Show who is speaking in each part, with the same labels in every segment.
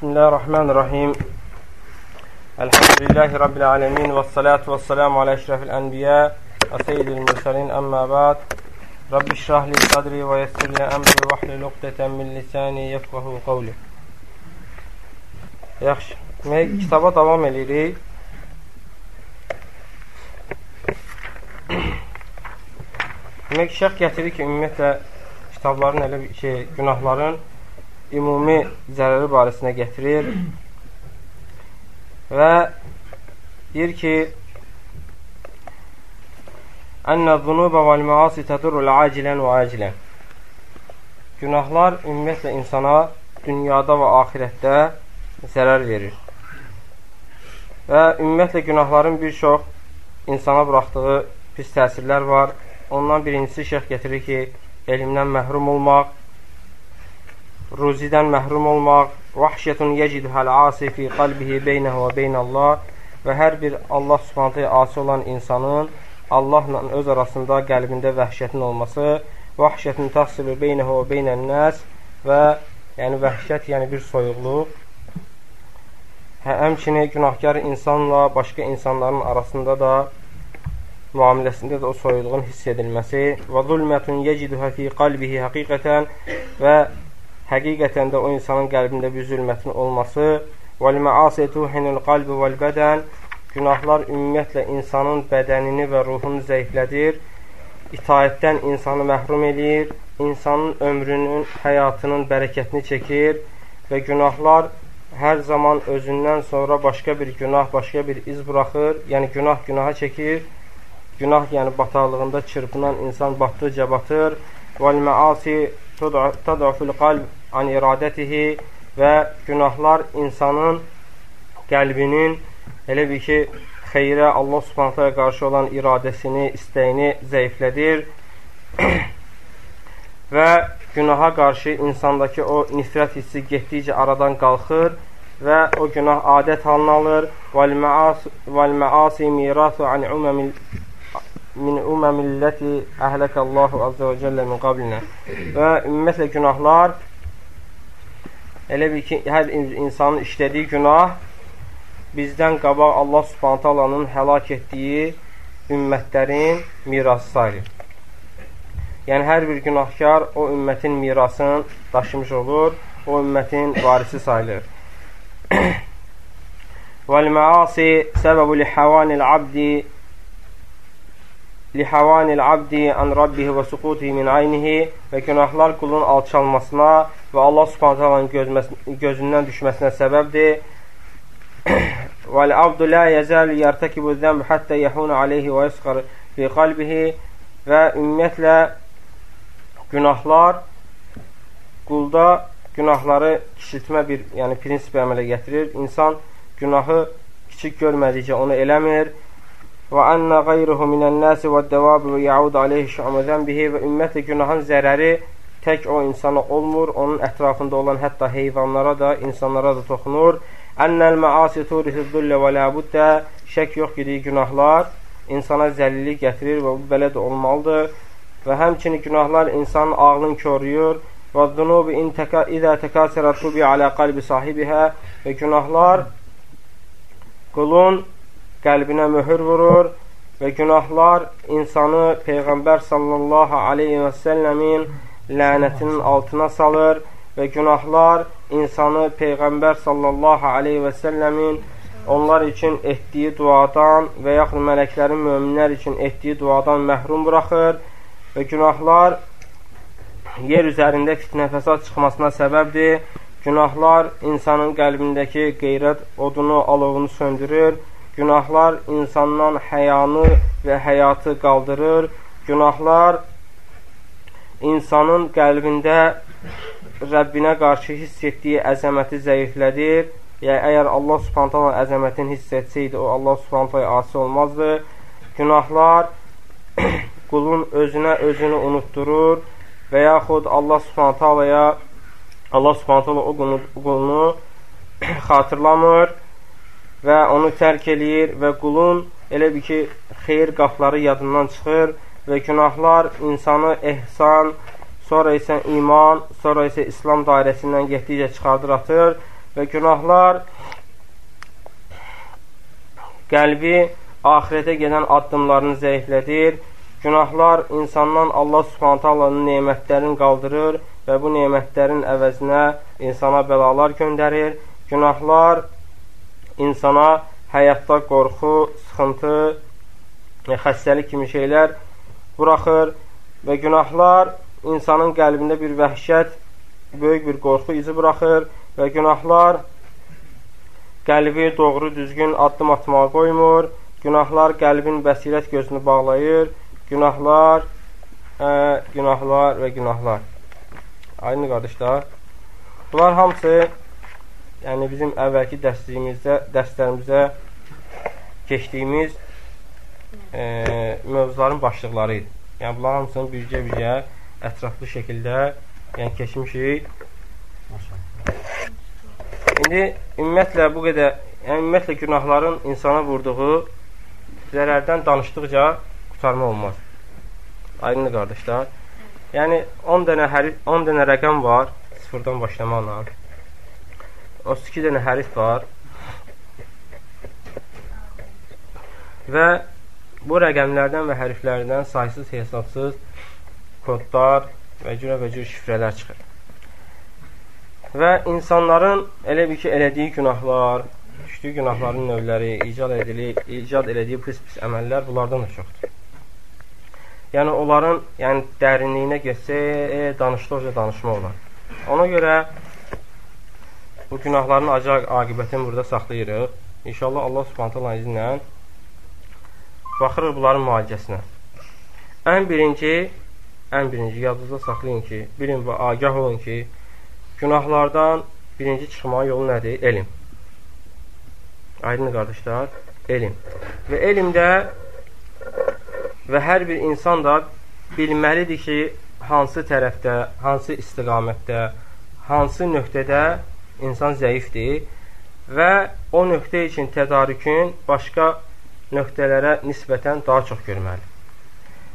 Speaker 1: بسم الله الرحمن الرحيم. الحمد لله رب العالمين والصلاة والسلام على أشرف الأنبياء وسيد المرسلين. أما بعد رب اشرح لي صدري ويسر لي أمري واحلل عقدة من لساني يفقه قولي. Yaxşı, demək kitaba davam edirik. Demək, şəx gətirir ki, ümumiyyətlə kitabların elə bir şey, günahların ümumi zərəri barəsində gətirir və deyir ki Ənə zunubə vəl məasi tədurul acilən və acilən Günahlar ümumiyyətlə insana dünyada və axirətdə zərər verir. Və ümumiyyətlə günahların bir çox insana buraxdığı pis təsirlər var. Ondan birincisi şəx gətirir ki, elmdən məhrum olmaq, ruzidən məhrum olmaq, vahşətun yecidhəl asi fi qalbihi beynəhu və beynəllah və hər bir Allah subhanətə asi olan insanın Allahla öz arasında qəlbində vəhşətin olması, vahşətun tahsilu beynəhu və beynənnəs və yəni vəhşət, yəni bir soyuqluq. Hə, həmçinin günahkar insanla başqa insanların arasında da müamiləsində də o soyuluğun hiss edilməsi və zulmətun yecidhə fi qalbihi həqiqətən və həqiqətən də o insanın qəlbində bir zülmətin olması vəl-məasi tuhinul qalbi vəl-bədən günahlar ümumiyyətlə insanın bədənini və ruhunu zəiflədir, itaətdən insanı məhrum eləyir, insanın ömrünün, həyatının bərəkətini çəkir və günahlar hər zaman özündən sonra başqa bir günah, başqa bir iz buraxır, yəni günah günaha çəkir, günah yəni bataqlığında çırpınan insan batdıqca batır, vəl-məasi tadaful qalb an iradətihi və günahlar insanın qəlbinin elə bir ki, xeyrə Allah subhanətələ qarşı olan iradəsini, istəyini zəiflədir və günaha qarşı insandakı o nifrət hissi getdikcə aradan qalxır və o günah adət halını alır. Vəl-məasi mirasu an umamil min umamilləti əhləkəllahu azza və cəllə min qablinə. Və ümumiyyətlə günahlar elə bir ki, hər insanın işlədiyi günah bizdən qabaq Allah subhanət alanın həlak etdiyi ümmətlərin mirası sayılır. Yəni, hər bir günahkar o ümmətin mirasını daşımış olur, o ümmətin varisi sayılır. وَالْمَعَاصِ سَبَبُ لِحَوَانِ الْعَبْدِ lihavanil abdi an rabbihi və suqutihi min aynihi və günahlar qulun alçalmasına və Allah subhanətəlanın gözündən düşməsinə səbəbdir. Vəl-abdu la yəzəl yərtəkibu zəmb həttə yəhunu aleyhi və yəsqar fi qalbihi və ümumiyyətlə günahlar qulda günahları kiçiltmə bir yəni prinsip əmələ gətirir. İnsan günahı kiçik görmədikcə onu eləmir və ənə qayruhu minən-nəsi və-dəvabi və yaud alayhi şə'mu zənbihi və ümumiyyətlə günahın zərəri tək o insana olmur, onun ətrafında olan hətta heyvanlara da, insanlara da toxunur. Ennel maasi turisiz-zullə və la buddə şək yox ki, günahlar insana zəlillik gətirir və bu belə də olmalıdır. Və həmçinin günahlar insanın ağlını koruyur. Və təka idə təkasərət tubi alə qalbi sahibihə və günahlar qulun qəlbinə möhür vurur və günahlar insanı Peyğəmbər sallallahu aleyhi və səlləmin lənətinin altına salır və günahlar insanı Peyğəmbər sallallahu aleyhi və səlləmin onlar üçün etdiyi duadan və yaxud mələklərin möminlər üçün etdiyi duadan məhrum buraxır və günahlar yer üzərində fitnə fəsad çıxmasına səbəbdir. Günahlar insanın qəlbindəki qeyrət odunu, alovunu söndürür Günahlar insandan həyanı və həyatı qaldırır. Günahlar insanın qəlbində Rəbbinə qarşı hiss etdiyi əzəməti zəiflədir. Yəni, əgər Allah subhanətələ əzəmətini hiss etsəydi, o Allah subhanətələ asi olmazdı. Günahlar qulun özünə özünü unutturur və yaxud Allah subhanətələyə Allah subhanətələ o qulunu xatırlamır və onu tərk eləyir və qulun elə bir ki, xeyir qapları yadından çıxır və günahlar insanı ehsan, sonra isə iman, sonra isə İslam dairəsindən getdikcə çıxardır atır və günahlar qəlbi axirətə gedən addımlarını zəiflədir. Günahlar insandan Allah subhanət Allahın nemətlərini qaldırır və bu nemətlərin əvəzinə insana bəlalar göndərir. Günahlar insana həyatda qorxu, sıxıntı, xəstəlik kimi şeylər buraxır və günahlar insanın qəlbində bir vəhşət, böyük bir qorxu izi buraxır və günahlar qəlbi doğru düzgün addım atmağa qoymur. Günahlar qəlbin bəsirət gözünü bağlayır. Günahlar, ə, günahlar və günahlar. Aynı qardaşlar. Bunlar hamısı yəni bizim əvvəlki dərslərimizdə, dərslərimizdə keçdiyimiz e, mövzuların başlıqları idi. Yəni bunlar hamısını bircə-bircə ətraflı şəkildə yəni keçmişik. İndi ümumiyyətlə bu qədər, yəni ümumiyyətlə günahların insana vurduğu zərərdən danışdıqca qutarma olmaz. Aydındır qardaşlar. Yəni 10 dənə hərif, 10 dənə rəqəm var, sıfırdan başlamaqla. 32 dənə hərif var. Və Bu rəqəmlərdən və hərflərdən saysız hesabsız kodlar və cürə və cür şifrələr çıxır. Və insanların elə bir ki, elədiyi günahlar, düşdüyü günahların növləri, icad, edili, icad elədiyi pis-pis əməllər bunlardan da çoxdur. Yəni, onların yəni, dərinliyinə geçsə, e, danışdıqca danışma olar. Ona görə bu günahların acı aqibətini burada saxlayırıq. İnşallah Allah subhanətələ izinlə Baxırıq bunların müalicəsinə. Ən birinci, ən birinci yadınızda saxlayın ki, bilin və agah olun ki, günahlardan birinci çıxmanın yolu nədir? Elm. Aydın qardaşlar, elm. Və elmdə və hər bir insan da bilməlidir ki, hansı tərəfdə, hansı istiqamətdə, hansı nöqtədə insan zəifdir və o nöqtə üçün tədarükün başqa nöqtələrə nisbətən daha çox görməli.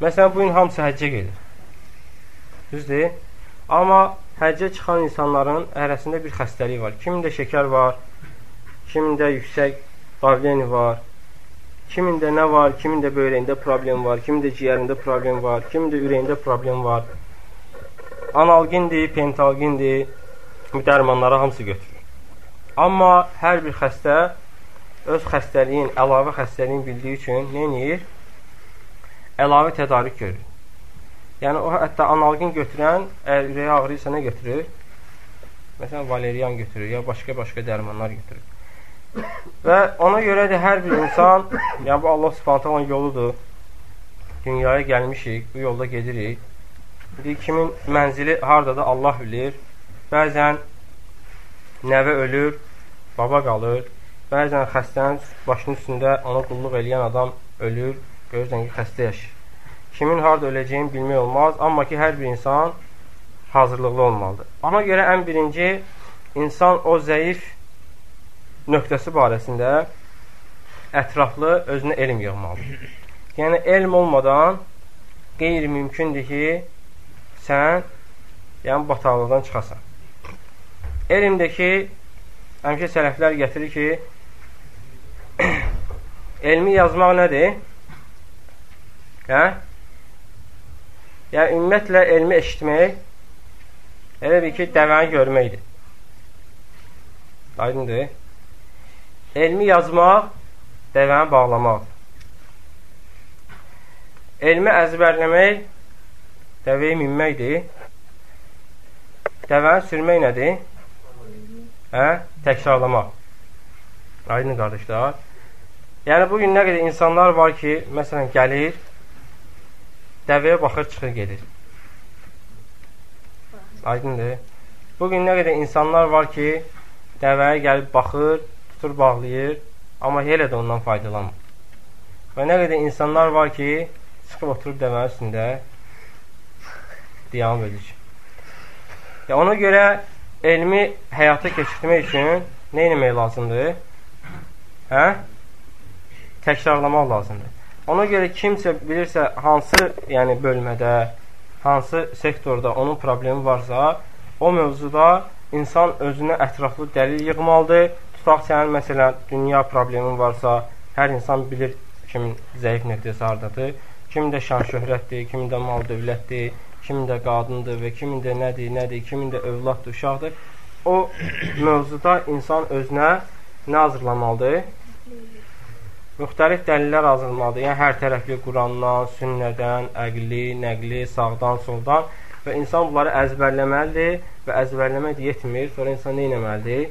Speaker 1: Məsələn, bu gün hamısı həccə gedir. Düzdür? Amma həccə çıxan insanların ərəsində bir xəstəlik var. Kimində şəkər var, kimində yüksək davleni var, kimində nə var, kimində böyrəyində problem var, kimində ciyərində problem var, kimində ürəyində problem var. Analgindir, pentalgindir, bu dərmanları hamısı götürür. Amma hər bir xəstə öz xəstəliyin, əlavə xəstəliyin bildiyi üçün nə edir? Əlavə tədarik görür. Yəni, o hətta analgin götürən, əgər ürəyə ağrıysa nə götürür? Məsələn, valeriyan götürür, ya başqa-başqa dərmanlar götürür. Və ona görə də hər bir insan, yəni bu Allah subhanətələ yoludur. Dünyaya gəlmişik, bu yolda gedirik. Bir kimin mənzili hardadır Allah bilir. Bəzən nəvə ölür, baba qalır, Bəzən xəstənin başının üstündə ona qulluq eləyən adam ölür, görürsən ki, xəstə yaşayır. Kimin harada öləcəyini bilmək olmaz, amma ki, hər bir insan hazırlıqlı olmalıdır. Ona görə ən birinci, insan o zəif nöqtəsi barəsində ətraflı özünə elm yığmalıdır. Yəni, elm olmadan qeyri-mümkündür ki, sən yəni, bataqlıqdan çıxasan. Elmdəki, həmişə sələflər gətirir ki, elmi yazmaq nədir? Hə? Yəni, ümumiyyətlə, elmi eşitmək elə bir ki, dəvəni görməkdir. Aydındır. Elmi yazmaq, dəvəni bağlamaq. Elmi əzbərləmək, dəvəyə minməkdir. Dəvəni sürmək nədir? Hə? Təkrarlamaq. Aydın qardaşlar. Yəni, bugün nə qədər insanlar var ki, məsələn, gəlir, dəvəyə baxır, çıxır, gedir. Aydındır. Bugün nə qədər insanlar var ki, dəvəyə gəlib baxır, tutur, bağlayır, amma elə də ondan faydalanmır. Və nə qədər insanlar var ki, çıxıb oturub dəvənin üstündə devam edir. Ya, ona görə elmi həyata keçirmək üçün nə eləmək lazımdır? Hə? Təkrarlamaq lazımdır. Ona görə kimsə bilirsə hansı yəni bölmədə, hansı sektorda onun problemi varsa, o mövzuda insan özünə ətraflı dəlil yığmalıdır. Tutaq sənin məsələn dünya problemin varsa, hər insan bilir kimin zəif nöqtəsi hardadır. Kimin də şan şöhrətdir, kimin də mal dövlətdir, kimin də qadındır və kimin də nədir, nədir, kimin də övladdır, uşaqdır. O mövzuda insan özünə nə hazırlamalıdır? Müxtəlif dəlillər hazırlamalıdır. Yəni hər tərəfli Qurandan, sünnədən, əqli, nəqli, sağdan, soldan və insan bunları əzbərləməlidir və əzbərləmək yetmir. Sonra insan nə etməlidir?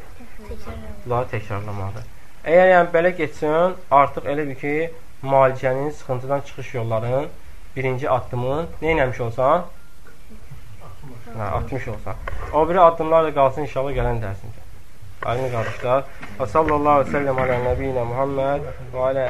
Speaker 1: Bunları təkrarlamalıdır. Əgər yəni belə getsin, artıq elə bir ki, müalicənin, sıxıntıdan çıxış yollarının birinci addımın nə etmiş olsan? Hə, 60 olsan. O biri addımlar da qalsın inşallah gələn dərsində. Alim qardaşlar. Və sallallahu aleyhi və səlləm alə nəbiyyinə Muhammed və alə